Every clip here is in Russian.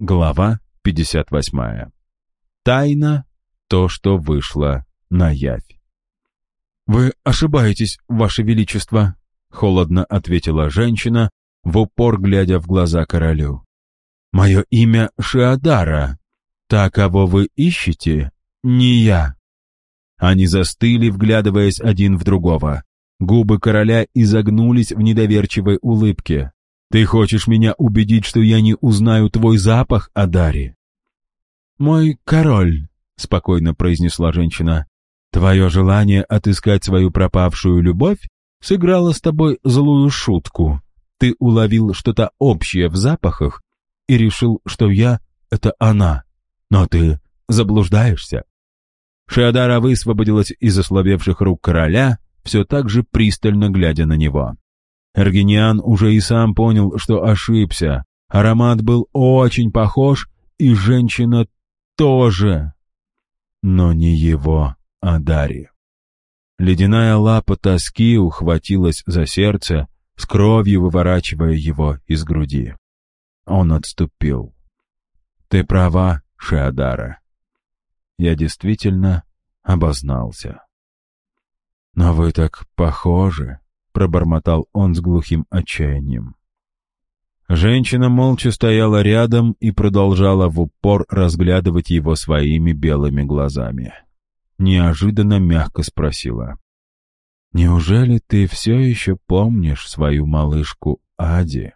Глава 58. Тайна — то, что вышло на явь. «Вы ошибаетесь, Ваше Величество», — холодно ответила женщина, в упор глядя в глаза королю. «Мое имя Шиадара. Та, кого вы ищете, не я». Они застыли, вглядываясь один в другого. Губы короля изогнулись в недоверчивой улыбке. «Ты хочешь меня убедить, что я не узнаю твой запах, Адари?» «Мой король», — спокойно произнесла женщина, «твое желание отыскать свою пропавшую любовь сыграло с тобой злую шутку. Ты уловил что-то общее в запахах и решил, что я — это она. Но ты заблуждаешься». Шиадара высвободилась из ослабевших рук короля, все так же пристально глядя на него. Эргениан уже и сам понял, что ошибся. Аромат был очень похож, и женщина тоже. Но не его, а Дарья. Ледяная лапа тоски ухватилась за сердце, с кровью выворачивая его из груди. Он отступил. «Ты права, Шеадара. Я действительно обознался». «Но вы так похожи», — пробормотал он с глухим отчаянием. Женщина молча стояла рядом и продолжала в упор разглядывать его своими белыми глазами. Неожиданно мягко спросила. «Неужели ты все еще помнишь свою малышку Ади?»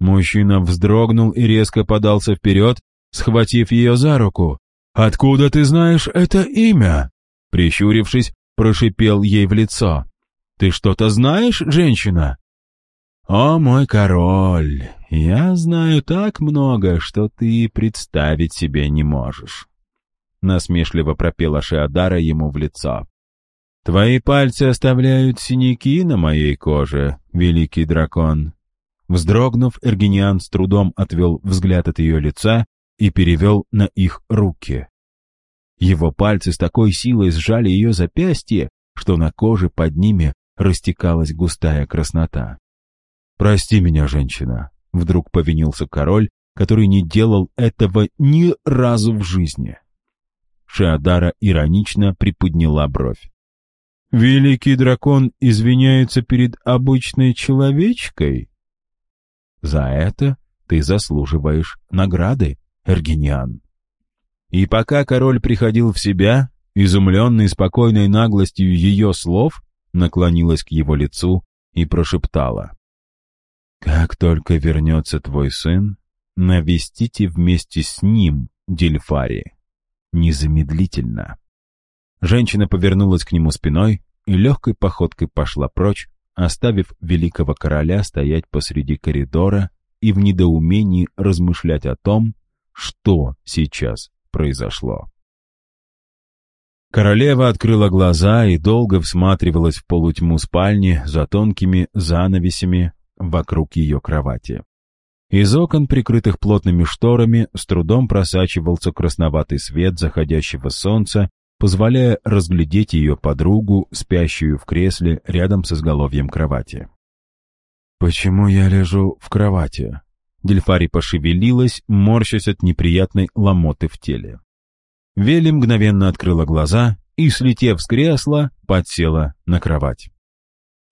Мужчина вздрогнул и резко подался вперед, схватив ее за руку. «Откуда ты знаешь это имя?» Прищурившись, прошипел ей в лицо. «Ты что-то знаешь, женщина?» «О, мой король, я знаю так много, что ты представить себе не можешь», — насмешливо пропела Шиадара ему в лицо. «Твои пальцы оставляют синяки на моей коже, великий дракон». Вздрогнув, Эргениан с трудом отвел взгляд от ее лица и перевел на их руки. Его пальцы с такой силой сжали ее запястье, что на коже под ними растекалась густая краснота. «Прости меня, женщина», — вдруг повинился король, который не делал этого ни разу в жизни. Шиадара иронично приподняла бровь. «Великий дракон извиняется перед обычной человечкой?» «За это ты заслуживаешь награды, Эргениан». И пока король приходил в себя, изумленный спокойной наглостью ее слов, наклонилась к его лицу и прошептала. «Как только вернется твой сын, навестите вместе с ним Дельфари. Незамедлительно». Женщина повернулась к нему спиной и легкой походкой пошла прочь, оставив великого короля стоять посреди коридора и в недоумении размышлять о том, что сейчас произошло. Королева открыла глаза и долго всматривалась в полутьму спальни за тонкими занавесями вокруг ее кровати. Из окон, прикрытых плотными шторами, с трудом просачивался красноватый свет заходящего солнца, позволяя разглядеть ее подругу, спящую в кресле рядом с изголовьем кровати. «Почему я лежу в кровати?» Дельфари пошевелилась, морщась от неприятной ломоты в теле. Вели мгновенно открыла глаза и, слетев с кресла, подсела на кровать.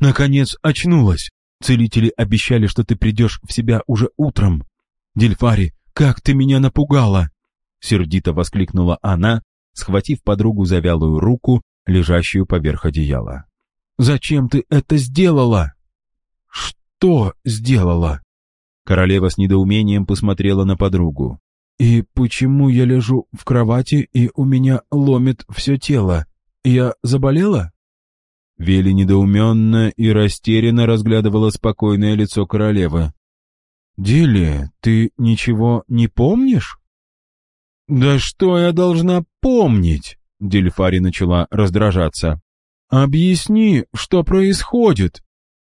«Наконец очнулась!» Целители обещали, что ты придешь в себя уже утром. Дельфари, как ты меня напугала!» Сердито воскликнула она, схватив подругу за вялую руку, лежащую поверх одеяла. «Зачем ты это сделала?» «Что сделала?» Королева с недоумением посмотрела на подругу. «И почему я лежу в кровати, и у меня ломит все тело? Я заболела?» Вели недоуменно и растерянно разглядывала спокойное лицо королевы. «Дилли, ты ничего не помнишь?» «Да что я должна помнить?» Дельфари начала раздражаться. «Объясни, что происходит?»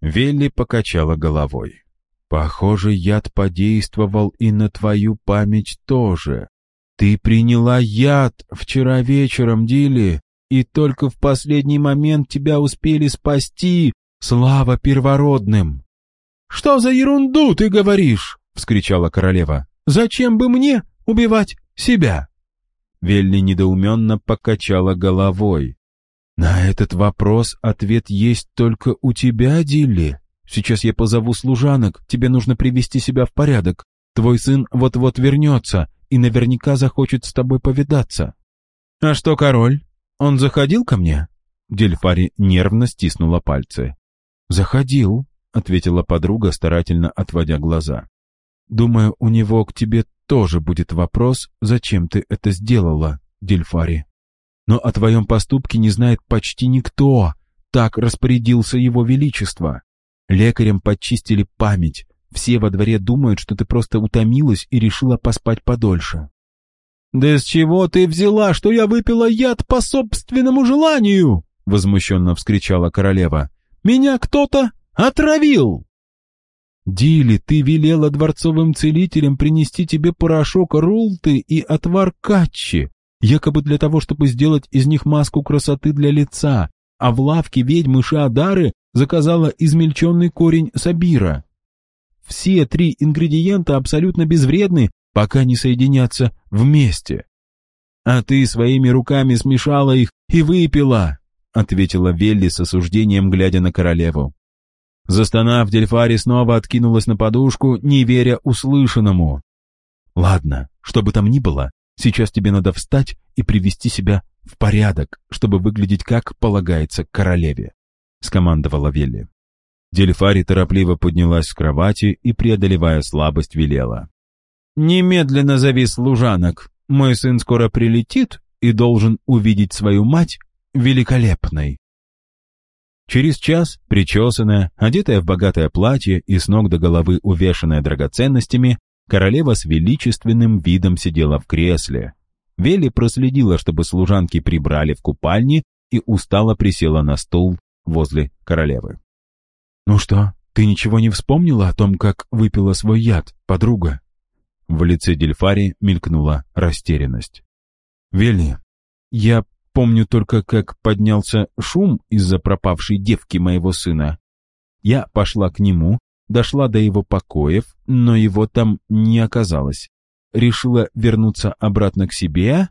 Велли покачала головой. «Похоже, яд подействовал и на твою память тоже. Ты приняла яд вчера вечером, Дилли, и только в последний момент тебя успели спасти, слава первородным!» «Что за ерунду ты говоришь?» — вскричала королева. Зачем бы мне убивать себя?» Велли недоуменно покачала головой. «На этот вопрос ответ есть только у тебя, Дилли. Сейчас я позову служанок, тебе нужно привести себя в порядок. Твой сын вот-вот вернется и наверняка захочет с тобой повидаться». «А что, король? Он заходил ко мне?» Дельфари нервно стиснула пальцы. «Заходил», — ответила подруга, старательно отводя глаза. «Думаю, у него к тебе тоже будет вопрос, зачем ты это сделала, Дельфари. Но о твоем поступке не знает почти никто. Так распорядился его величество. Лекарям подчистили память. Все во дворе думают, что ты просто утомилась и решила поспать подольше». «Да с чего ты взяла, что я выпила яд по собственному желанию?» — возмущенно вскричала королева. «Меня кто-то отравил!» «Дили, ты велела дворцовым целителям принести тебе порошок рулты и отвар катчи, якобы для того, чтобы сделать из них маску красоты для лица, а в лавке ведьмы Шиадары заказала измельченный корень сабира. Все три ингредиента абсолютно безвредны, пока не соединятся вместе. А ты своими руками смешала их и выпила, — ответила Велли с осуждением, глядя на королеву. Застонав, Дельфари снова откинулась на подушку, не веря услышанному. «Ладно, что бы там ни было, сейчас тебе надо встать и привести себя в порядок, чтобы выглядеть как полагается королеве», — скомандовала Велли. Дельфари торопливо поднялась с кровати и, преодолевая слабость, велела. «Немедленно зови служанок. Мой сын скоро прилетит и должен увидеть свою мать великолепной». Через час, причесанная, одетая в богатое платье и с ног до головы увешанная драгоценностями, королева с величественным видом сидела в кресле. Вели проследила, чтобы служанки прибрали в купальне и устало присела на стул возле королевы. «Ну что, ты ничего не вспомнила о том, как выпила свой яд, подруга?» В лице Дельфари мелькнула растерянность. «Вели, я Помню только, как поднялся шум из-за пропавшей девки моего сына. Я пошла к нему, дошла до его покоев, но его там не оказалось. Решила вернуться обратно к себе,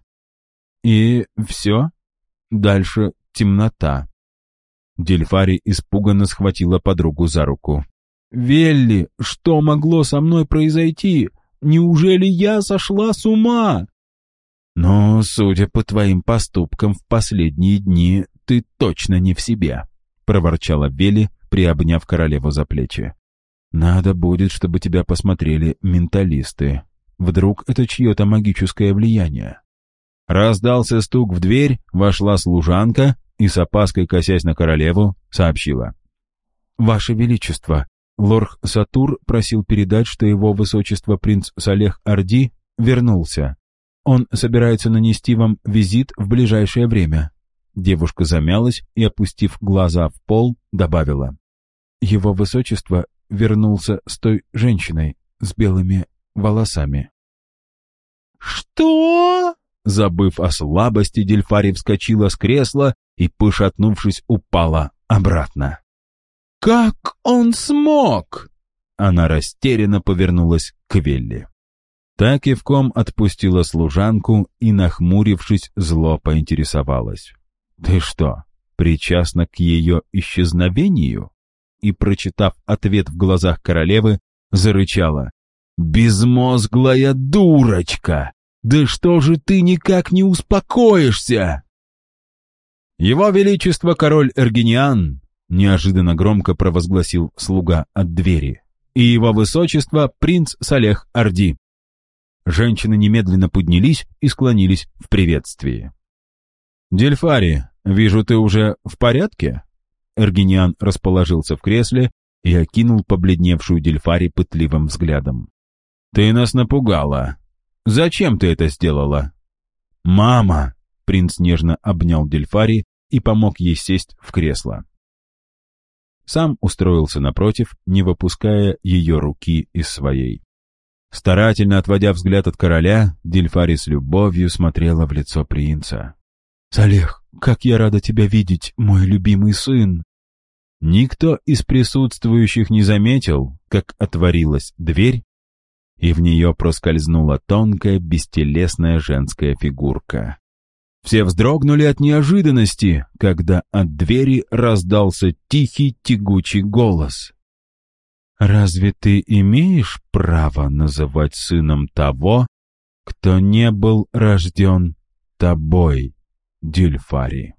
и все. Дальше темнота. Дельфари испуганно схватила подругу за руку. «Велли, что могло со мной произойти? Неужели я сошла с ума?» «Но, судя по твоим поступкам в последние дни, ты точно не в себе», — проворчала Вели, приобняв королеву за плечи. «Надо будет, чтобы тебя посмотрели менталисты. Вдруг это чье-то магическое влияние?» Раздался стук в дверь, вошла служанка и, с опаской косясь на королеву, сообщила. «Ваше Величество, лорх Сатур просил передать, что его высочество принц Салех Орди вернулся. Он собирается нанести вам визит в ближайшее время». Девушка замялась и, опустив глаза в пол, добавила. «Его высочество вернулся с той женщиной с белыми волосами». «Что?» Забыв о слабости, Дельфари вскочила с кресла и, пошатнувшись, упала обратно. «Как он смог?» Она растерянно повернулась к Велли. Так кивком отпустила служанку и, нахмурившись, зло поинтересовалась. «Ты что, причастна к ее исчезновению?» И, прочитав ответ в глазах королевы, зарычала. «Безмозглая дурочка! Да что же ты никак не успокоишься?» «Его Величество король Эргениан!» неожиданно громко провозгласил слуга от двери. «И его Высочество принц Салех Орди!» Женщины немедленно поднялись и склонились в приветствии. «Дельфари, вижу, ты уже в порядке?» Эргениан расположился в кресле и окинул побледневшую Дельфари пытливым взглядом. «Ты нас напугала. Зачем ты это сделала?» «Мама!» — принц нежно обнял Дельфари и помог ей сесть в кресло. Сам устроился напротив, не выпуская ее руки из своей. Старательно отводя взгляд от короля, Дельфари с любовью смотрела в лицо принца. «Салех, как я рада тебя видеть, мой любимый сын!» Никто из присутствующих не заметил, как отворилась дверь, и в нее проскользнула тонкая, бестелесная женская фигурка. Все вздрогнули от неожиданности, когда от двери раздался тихий тягучий голос. «Разве ты имеешь право называть сыном того, кто не был рожден тобой, Дюльфари?»